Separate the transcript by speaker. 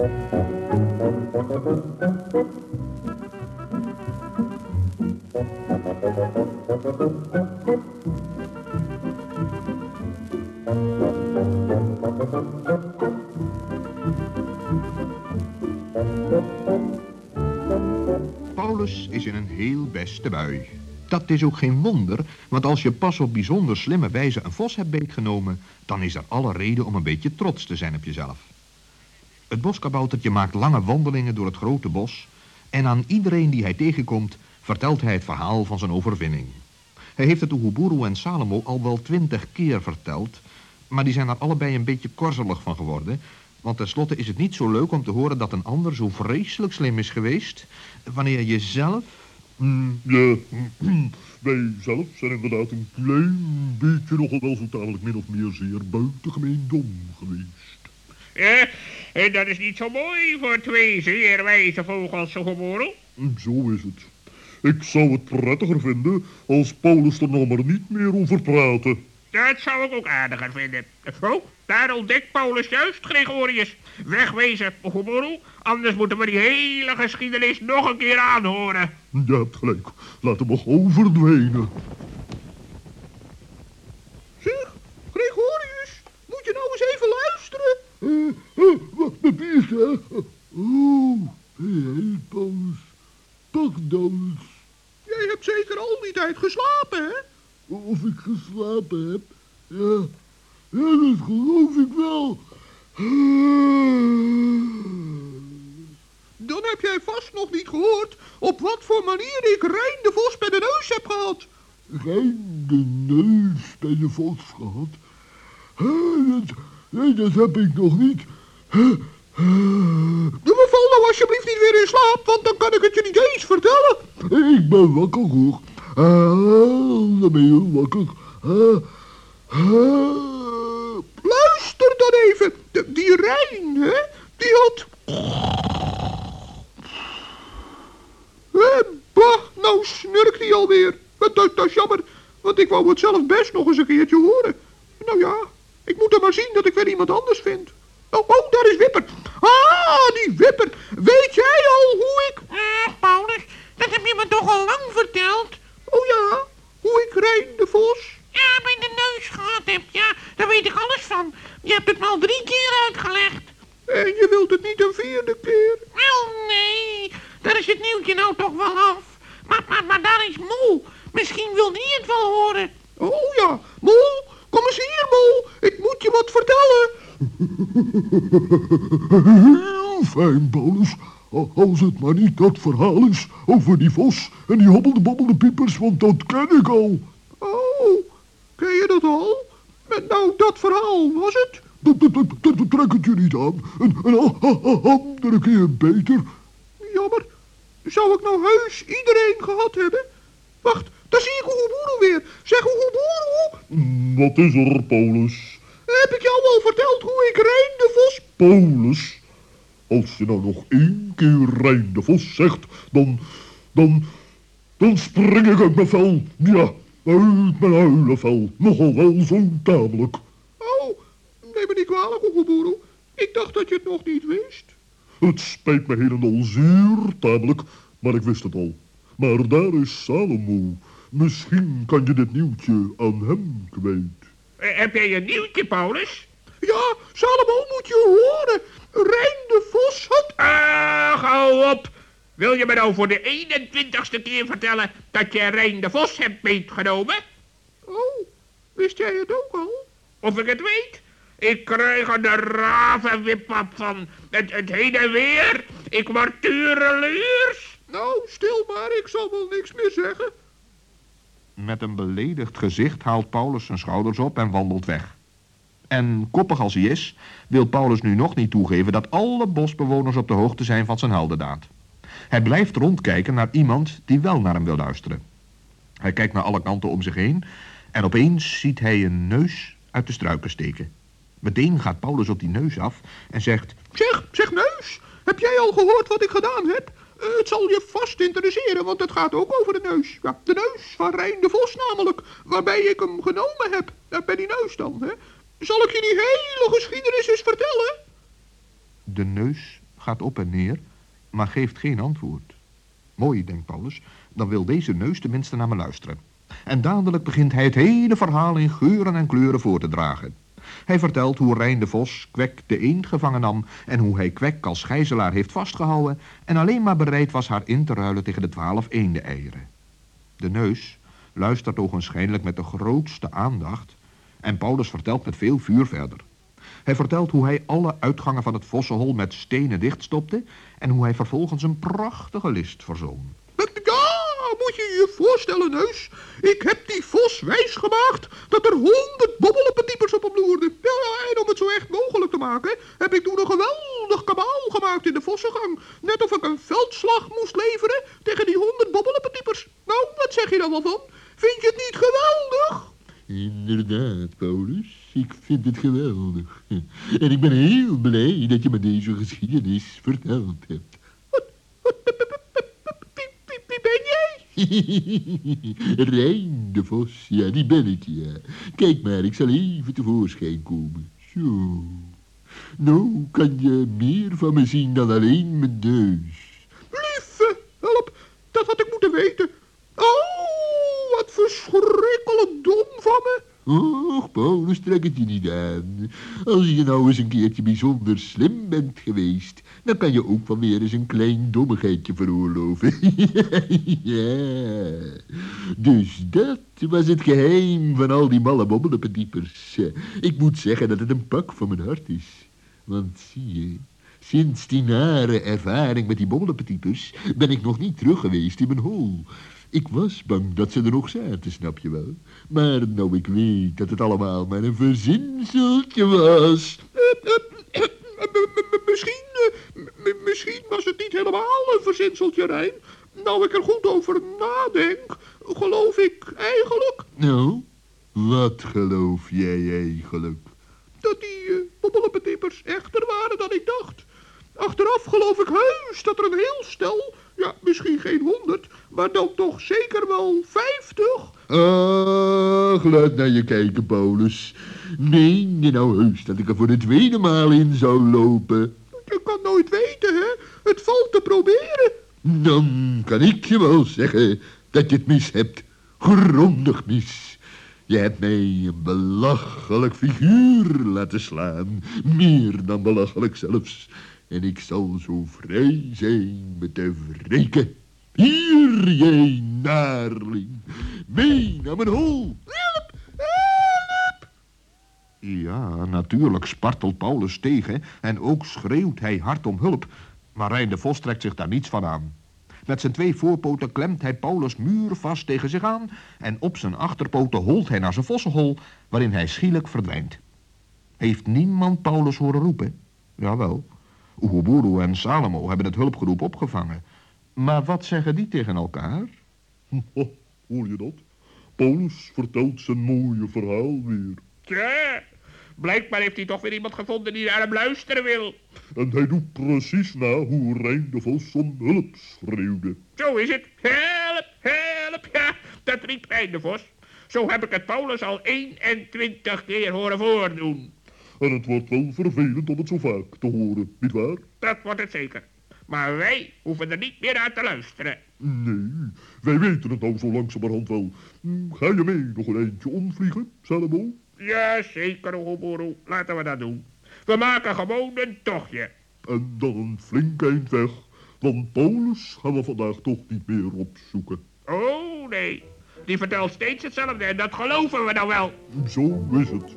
Speaker 1: Paulus is in een heel beste bui. Dat is ook geen wonder, want als je pas op bijzonder slimme wijze een vos hebt beetgenomen, dan is er alle reden om een beetje trots te zijn op jezelf. Het boskaboutertje maakt lange wandelingen door het grote bos en aan iedereen die hij tegenkomt vertelt hij het verhaal van zijn overwinning. Hij heeft het Oeguburu en Salomo al wel twintig keer verteld, maar die zijn er allebei een beetje korzelig van geworden, want tenslotte is het niet zo leuk om te horen dat een ander zo vreselijk slim is geweest, wanneer je zelf...
Speaker 2: Mm, ja, wij zelf zijn inderdaad een klein beetje nogal wel zo tamelijk min of meer zeer buitengemeen dom geweest.
Speaker 3: Eh, en dat is niet zo mooi voor twee zeer wijze vogels, Oeguburu.
Speaker 2: Zo is het. Ik zou het prettiger vinden als Paulus er nog maar niet meer over praatte.
Speaker 3: Dat zou ik ook aardiger vinden. Oh, daar ontdekt Paulus juist Gregorius. Wegwezen, Oeguburu, anders moeten we die hele geschiedenis nog een keer aanhoren.
Speaker 2: Je hebt gelijk. Laten we gauw verdwijnen.
Speaker 4: Zeg, Gregorius, moet je nou eens even luisteren?
Speaker 2: Eh, eh, wacht, papier, Oh, hé, Paulus. Pak dan eens.
Speaker 4: Jij hebt zeker al die tijd geslapen, hè?
Speaker 2: Of ik geslapen heb? Ja, ja dat geloof ik wel.
Speaker 4: Dan heb jij vast nog niet gehoord op wat voor manier ik Rijn de Vos bij de neus heb gehad.
Speaker 2: Rijn de neus bij de vos gehad? Dat heb ik nog niet.
Speaker 4: Doe me val nou alsjeblieft niet weer in slaap, want dan kan ik het je niet eens vertellen.
Speaker 2: Ik ben wakker hoor. Ah, dan ben je wakker. Ah, ah.
Speaker 4: Luister dan even. Die Rijn, hè, die had... Eh, bah, nou snurkt hij alweer. Dat, dat, dat is jammer, want ik wou het zelf best nog eens een keertje horen. Nou ja, ik moet dan maar zien dat ik weer iemand anders vind. Oh, oh, daar is Wipper. Ah, die Wipper. Weet jij al hoe ik...
Speaker 5: Ah, Paulus, dat heb je me toch al lang verteld?
Speaker 4: Oh ja, hoe ik Rijn de Vos...
Speaker 5: Ja, bij de neus gehad heb, ja, daar weet ik alles van. Je hebt het me al drie keer uitgelegd.
Speaker 4: En je wilt het niet een vierde keer?
Speaker 5: Wel, nee, daar is het nieuwtje nou toch wel af. Maar, maar, maar daar is Mol. Misschien wil die het
Speaker 4: Oh ja, Mol, kom eens hier, Mol. Ik moet je wat vertellen.
Speaker 2: Heel fijn, Paulus. Al- Als het maar niet dat verhaal is over die vos en die hobbelde bobbelde piepers, want dat ken ik al.
Speaker 4: Oh, ken je dat al? En nou, dat verhaal was het?
Speaker 2: Dat, trek het je niet aan. Een, een andere keer beter.
Speaker 4: Jammer. Zou ik nou heus iedereen gehad hebben? Wacht, daar zie ik Oeguburu weer. Zeg Oeguburu,
Speaker 2: Wat is er, Paulus?
Speaker 4: heb ik jou al verteld hoe ik Rijn de Vos...
Speaker 2: Paulus, als je nou nog één keer Rijn de Vos zegt, dan, dan, dan spring ik uit mijn vel. Ja, uit mijn huilenvel. Nogal wel zo tamelijk.
Speaker 4: Oh, neem me niet kwalijk, Oeguburu. Ik dacht dat je het nog niet wist.
Speaker 2: Het spijt me helemaal zeer tamelijk, maar ik wist het al. Maar daar is Salomo. Misschien kan je dit nieuwtje aan hem kwijt.
Speaker 3: Eh, heb jij een nieuwtje, Paulus?
Speaker 4: Ja, Salomo moet je horen. Rijn de Vos had...
Speaker 3: Ah, hou op. Wil je me nou voor de 21ste keer vertellen dat je Rijn de Vos hebt meegenomen?
Speaker 4: Oh, wist jij het ook al?
Speaker 3: Of ik het weet? Ik krijg er de ravenwip van. Het, het heen en weer. Ik word tureluurs.
Speaker 4: Nou, stil maar, ik zal wel niks meer zeggen.
Speaker 1: Met een beledigd gezicht haalt Paulus zijn schouders op en wandelt weg. En koppig als hij is, wil Paulus nu nog niet toegeven dat alle bosbewoners op de hoogte zijn van zijn heldendaad. Hij blijft rondkijken naar iemand die wel naar hem wil luisteren. Hij kijkt naar alle kanten om zich heen en opeens ziet hij een neus uit de struiken steken. Meteen gaat Paulus op die neus af en zegt...
Speaker 4: Zeg, zeg neus, heb jij al gehoord wat ik gedaan heb? Eh, het zal je vast interesseren, want het gaat ook over de neus. Ja, de neus van Rijn de Vos namelijk, waarbij ik hem genomen heb. Ja, bij die neus dan, hè. Zal ik je die hele geschiedenis eens vertellen?
Speaker 1: De neus gaat op en neer, maar geeft geen antwoord. Mooi, denkt Paulus, dan wil deze neus tenminste naar me luisteren. En dadelijk begint hij het hele verhaal in geuren en kleuren voor te dragen. Hij vertelt hoe Rijn de Vos Kwek de eend gevangen nam... en hoe hij Kwek als gijzelaar heeft vastgehouden... en alleen maar bereid was haar in te ruilen tegen de twaalf eenden-eieren. De neus luistert ogenschijnlijk met de grootste aandacht... en Paulus vertelt met veel vuur verder. Hij vertelt hoe hij alle uitgangen van het vossenhol met stenen dichtstopte... en hoe hij vervolgens een prachtige list verzon.
Speaker 4: Moet je je voorstellen, neus. Ik heb die vos wijsgemaakt dat er honderd bobbelpendiepers op hem loerden. Ja, en om het zo echt mogelijk te maken, heb ik toen een geweldig kabaal gemaakt in de vossengang. Net of ik een veldslag moest leveren tegen die honderd bobbelpendiepers. Nou, wat zeg je daar wel van? Vind je het niet geweldig?
Speaker 2: Inderdaad, Paulus. Ik vind het geweldig. En ik ben heel blij dat je me deze geschiedenis verteld hebt.
Speaker 4: Wie, wie, wie ben jij?
Speaker 2: Rijn de Vos, ja, die ben ik, ja. Kijk maar, ik zal even tevoorschijn komen. Zo. Nou, kan je meer van me zien dan alleen mijn neus.
Speaker 4: Lieve, help, dat had ik moeten weten. Oh, wat verschrikkelijk dom van me.
Speaker 2: Och, Paulus, trek het je niet aan. Als je nou eens een keertje bijzonder slim bent geweest, dan kan je ook wel weer eens een klein dommigheidje veroorloven. ja. Dus dat was het geheim van al die malle bobbelpendiepers. Ik moet zeggen dat het een pak van mijn hart is. Want zie je, sinds die nare ervaring met die bobbelpendiepers ben ik nog niet terug geweest in mijn hol. Ik was bang dat ze er nog zaten, snap je wel. Maar nou ik weet dat het allemaal maar een verzinseltje was.
Speaker 4: Eh, eh, eh, m- m- Misschien, eh, misschien was het niet helemaal een verzinseltje, Rijn. Nou ik er goed over nadenk, geloof ik eigenlijk
Speaker 2: Nou, wat geloof jij eigenlijk?
Speaker 4: dat die uh, echter waren dan ik dacht. Achteraf geloof ik heus dat er een heel stel, ja, misschien geen honderd, maar dan toch zeker wel vijftig,
Speaker 2: Ach, laat naar je kijken, Paulus. Meen je nou heus dat ik er voor de tweede maal in zou lopen?
Speaker 4: je kan nooit weten, hè. Het valt te proberen.
Speaker 2: Dan kan ik je wel zeggen dat je het mis hebt. Grondig mis. Je hebt mij een belachelijk figuur laten slaan. Meer dan belachelijk zelfs. En ik zal zo vrij zijn me te wreken. Hier, jij naarling. Mee naar mijn hol.
Speaker 4: Help, help.
Speaker 1: Ja, natuurlijk spartelt Paulus tegen en ook schreeuwt hij hard om hulp. Maar Rijn de Vos trekt zich daar niets van aan. Met zijn twee voorpoten klemt hij Paulus muurvast tegen zich aan... en op zijn achterpoten holt hij naar zijn vossenhol... waarin hij schielijk verdwijnt. Heeft niemand Paulus horen roepen? Jawel. Oeguburu en Salomo hebben het hulpgeroep opgevangen. Maar wat zeggen die tegen elkaar?
Speaker 2: Ho, hoor je dat? Paulus vertelt zijn mooie verhaal weer.
Speaker 3: Tja, blijkbaar heeft hij toch weer iemand gevonden die naar hem luisteren wil.
Speaker 2: En hij doet precies na hoe Rijn de Vos om hulp schreeuwde.
Speaker 3: Zo is het. Help, help, ja, dat riep Rijn de Vos. Zo heb ik het Paulus al 21 keer horen voordoen.
Speaker 2: En het wordt wel vervelend om het zo vaak te horen, nietwaar?
Speaker 3: Dat wordt het zeker. Maar wij hoeven er niet meer naar te luisteren.
Speaker 2: Nee, wij weten het nou zo langzamerhand wel. Hm, Ga je mee nog een eindje omvliegen, Salomo?
Speaker 3: Ja, zeker, Oeguburu. Laten we dat doen. We maken gewoon een tochtje.
Speaker 2: En dan een flink eind weg, want Paulus gaan we vandaag toch niet meer opzoeken.
Speaker 3: Oh, nee. Die vertelt steeds hetzelfde en dat geloven we dan wel.
Speaker 2: Zo is het.